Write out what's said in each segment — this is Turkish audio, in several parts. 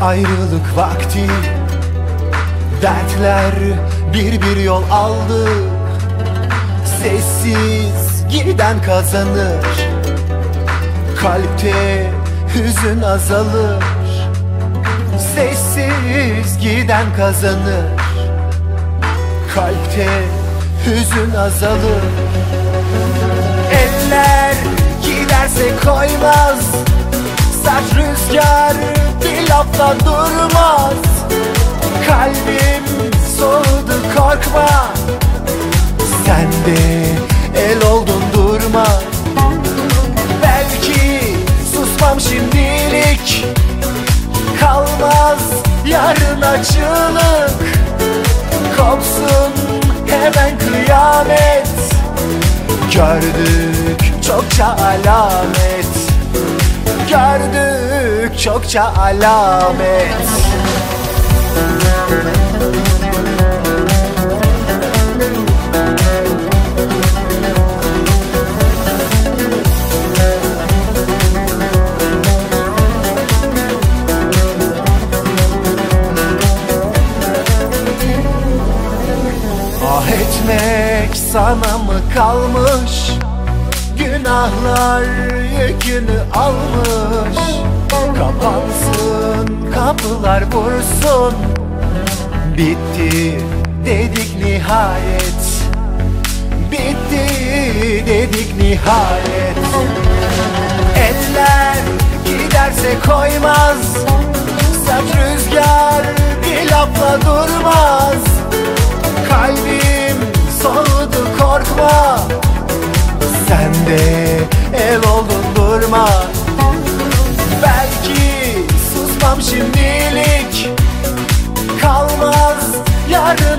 Ayrılık vakti. Dertler bir bir yol aldı. Sessiz giden kazanır. Kalpte hüzün azalır. Sessiz giden kazanır. Kalpte hüzün azalır durmaz. Kalbim soğudu korkma. Sen de el oldun durma. Belki susmam şimdilik. Kalmaz yarın açılık. Kopsun hemen kıyamet. Gördük çokça alamet. Gördük çokça alamet. Ah etmek sana mı kalmış? Günahlar yükünü almış Kapansın kapılar vursun. Bitti dedik nihayet. Bitti dedik nihayet. Eller giderse koymaz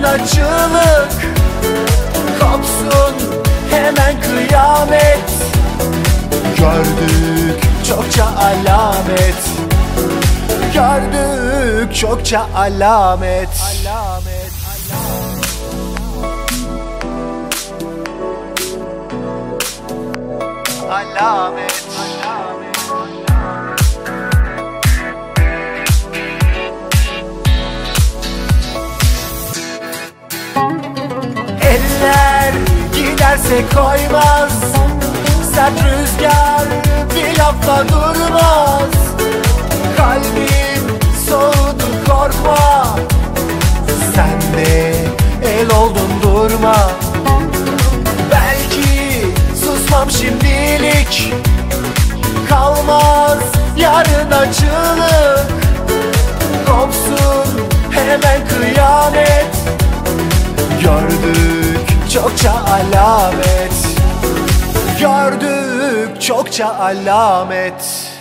açılık Kopsun hemen kıyamet. Gördük. Çokça alamet. Gördük çokça alamet Alamet. Alamet giderse koymaz. Sert rüzgar bir lafla durmaz. Kalbim soğudu korkma. Sen de el oldun durma alamet. Gördük çokça alamet